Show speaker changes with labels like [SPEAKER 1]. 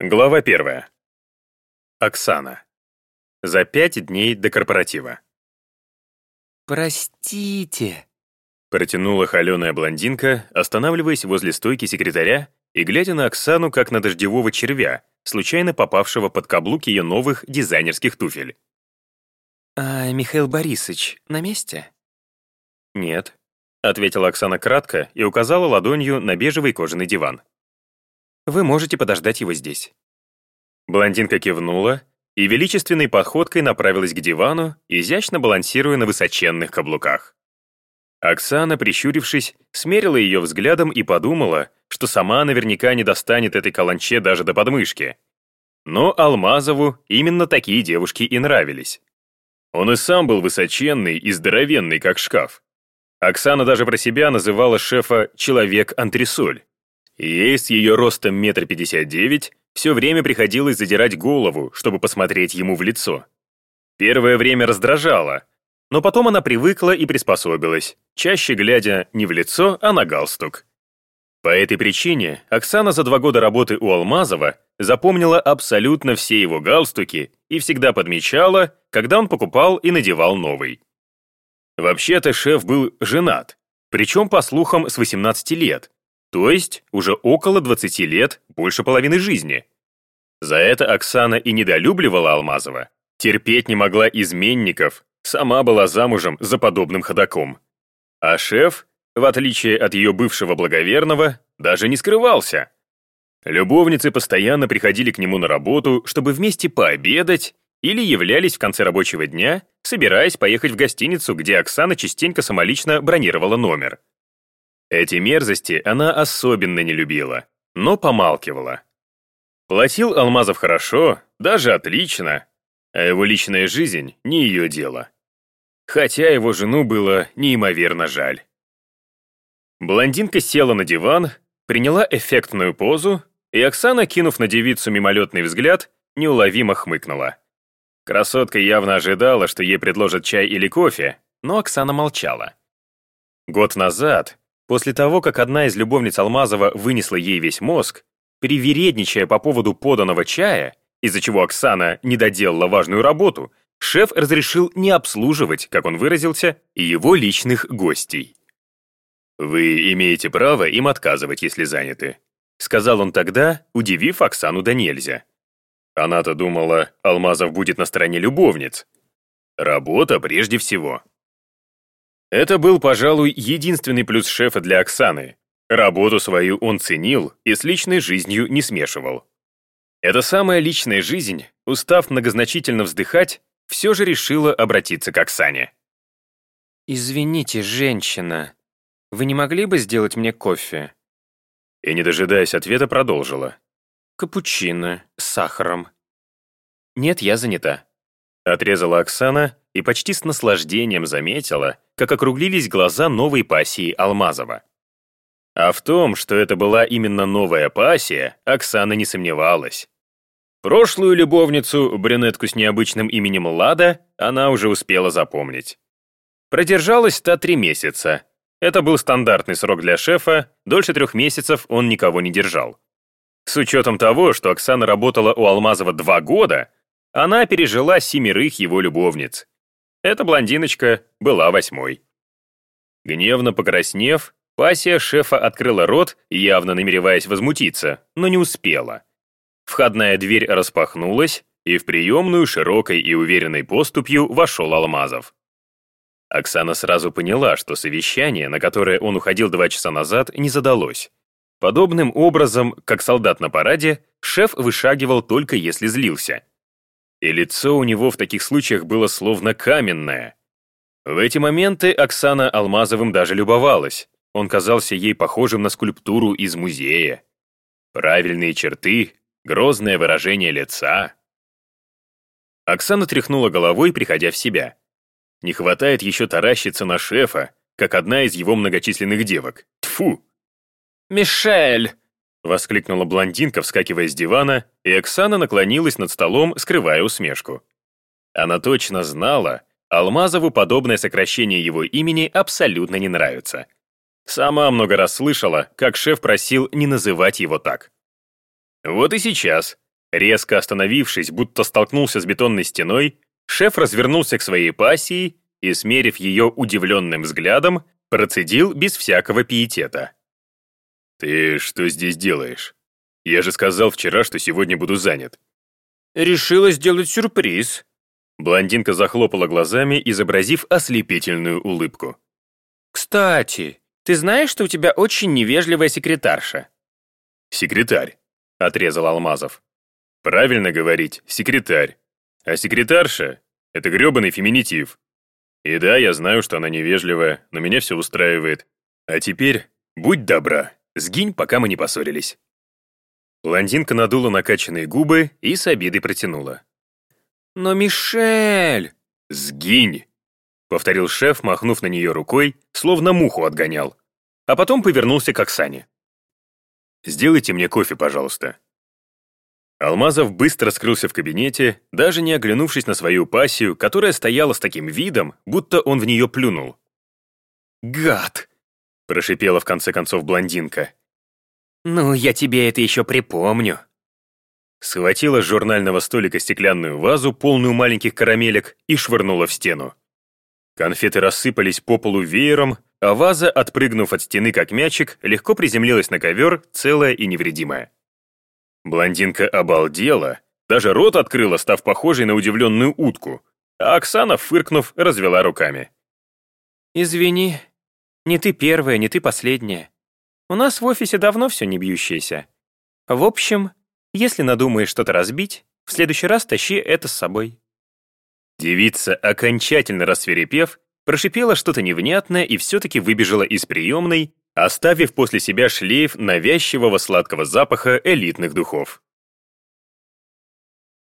[SPEAKER 1] Глава первая. Оксана. За пять дней до корпоратива.
[SPEAKER 2] «Простите», —
[SPEAKER 1] протянула холеная блондинка, останавливаясь возле стойки секретаря и глядя на Оксану, как на дождевого червя, случайно попавшего под каблук ее новых дизайнерских туфель.
[SPEAKER 2] «А Михаил Борисович на месте?»
[SPEAKER 1] «Нет», — ответила Оксана кратко и указала ладонью на бежевый кожаный диван. Вы можете подождать его здесь». Блондинка кивнула и величественной походкой направилась к дивану, изящно балансируя на высоченных каблуках. Оксана, прищурившись, смерила ее взглядом и подумала, что сама наверняка не достанет этой каланче даже до подмышки. Но Алмазову именно такие девушки и нравились. Он и сам был высоченный и здоровенный, как шкаф. Оксана даже про себя называла шефа «человек-антресоль». Ей с ее ростом метр пятьдесят девять все время приходилось задирать голову, чтобы посмотреть ему в лицо. Первое время раздражало, но потом она привыкла и приспособилась, чаще глядя не в лицо, а на галстук. По этой причине Оксана за два года работы у Алмазова запомнила абсолютно все его галстуки и всегда подмечала, когда он покупал и надевал новый. Вообще-то шеф был женат, причем, по слухам, с 18 лет, то есть уже около 20 лет, больше половины жизни. За это Оксана и недолюбливала Алмазова. Терпеть не могла изменников, сама была замужем за подобным ходаком. А шеф, в отличие от ее бывшего благоверного, даже не скрывался. Любовницы постоянно приходили к нему на работу, чтобы вместе пообедать, или являлись в конце рабочего дня, собираясь поехать в гостиницу, где Оксана частенько самолично бронировала номер. Эти мерзости она особенно не любила, но помалкивала. Платил Алмазов хорошо, даже отлично, а его личная жизнь — не ее дело. Хотя его жену было неимоверно жаль. Блондинка села на диван, приняла эффектную позу, и Оксана, кинув на девицу мимолетный взгляд, неуловимо хмыкнула. Красотка явно ожидала, что ей предложат чай или кофе, но Оксана молчала. Год назад, После того, как одна из любовниц Алмазова вынесла ей весь мозг, привередничая по поводу поданного чая, из-за чего Оксана не доделала важную работу, шеф разрешил не обслуживать, как он выразился, его личных гостей. «Вы имеете право им отказывать, если заняты», сказал он тогда, удивив Оксану до нельзя. Она-то думала, Алмазов будет на стороне любовниц. Работа прежде всего. Это был, пожалуй, единственный плюс шефа для Оксаны. Работу свою он ценил и с личной жизнью не смешивал. Эта самая личная жизнь, устав многозначительно вздыхать, все же решила обратиться к Оксане.
[SPEAKER 2] «Извините, женщина, вы не могли бы сделать мне кофе?»
[SPEAKER 1] И, не дожидаясь ответа, продолжила.
[SPEAKER 2] «Капучино с сахаром».
[SPEAKER 1] «Нет, я занята», — отрезала Оксана и почти с наслаждением заметила, как округлились глаза новой пассии Алмазова. А в том, что это была именно новая пассия, Оксана не сомневалась. Прошлую любовницу, брюнетку с необычным именем Лада, она уже успела запомнить. Продержалась та три месяца. Это был стандартный срок для шефа, дольше трех месяцев он никого не держал. С учетом того, что Оксана работала у Алмазова два года, она пережила семерых его любовниц. Эта блондиночка была восьмой. Гневно покраснев, пассия шефа открыла рот, явно намереваясь возмутиться, но не успела. Входная дверь распахнулась, и в приемную широкой и уверенной поступью вошел Алмазов. Оксана сразу поняла, что совещание, на которое он уходил два часа назад, не задалось. Подобным образом, как солдат на параде, шеф вышагивал только если злился. И лицо у него в таких случаях было словно каменное. В эти моменты Оксана Алмазовым даже любовалась. Он казался ей похожим на скульптуру из музея. Правильные черты, грозное выражение лица. Оксана тряхнула головой, приходя в себя. Не хватает еще таращиться на шефа, как одна из его многочисленных девок. Тфу.
[SPEAKER 2] «Мишель!»
[SPEAKER 1] Воскликнула блондинка, вскакивая с дивана, и Оксана наклонилась над столом, скрывая усмешку. Она точно знала, Алмазову подобное сокращение его имени абсолютно не нравится. Сама много раз слышала, как шеф просил не называть его так. Вот и сейчас Резко остановившись, будто столкнулся с бетонной стеной, шеф развернулся к своей пассии и, смерив ее удивленным взглядом, процедил без всякого пиетета. «Ты что здесь делаешь? Я же сказал вчера, что сегодня буду занят».
[SPEAKER 2] «Решила сделать сюрприз».
[SPEAKER 1] Блондинка захлопала глазами, изобразив ослепительную улыбку.
[SPEAKER 2] «Кстати, ты знаешь, что у тебя очень невежливая секретарша?»
[SPEAKER 1] «Секретарь», — отрезал Алмазов. «Правильно говорить, секретарь. А секретарша — это грёбаный феминитив. И да, я знаю, что она невежливая, но меня все устраивает. А теперь, будь добра, сгинь, пока мы не поссорились». Блондинка надула накачанные губы и с обидой протянула.
[SPEAKER 2] «Но Мишель!»
[SPEAKER 1] «Сгинь!» — повторил шеф, махнув на нее рукой, словно муху отгонял. А потом повернулся к Оксане. «Сделайте мне кофе, пожалуйста». Алмазов быстро скрылся в кабинете, даже не оглянувшись на свою пассию, которая стояла с таким видом, будто он в нее плюнул.
[SPEAKER 2] «Гад!»
[SPEAKER 1] — прошипела в конце концов блондинка.
[SPEAKER 2] «Ну, я тебе это еще припомню».
[SPEAKER 1] Схватила с журнального столика стеклянную вазу, полную маленьких карамелек, и швырнула в стену. Конфеты рассыпались по полу веером, а ваза, отпрыгнув от стены как мячик, легко приземлилась на ковер, целая и невредимая. Блондинка обалдела, даже рот открыла, став похожей на удивленную утку, а Оксана, фыркнув, развела руками.
[SPEAKER 2] «Извини, не ты первая, не ты последняя. У нас в офисе давно все не бьющееся. В общем, если надумаешь что-то разбить, в следующий раз тащи это с собой».
[SPEAKER 1] Девица, окончательно рассверепев, прошипела что-то невнятное и все-таки выбежала из приемной, оставив после себя шлейф навязчивого сладкого запаха элитных духов.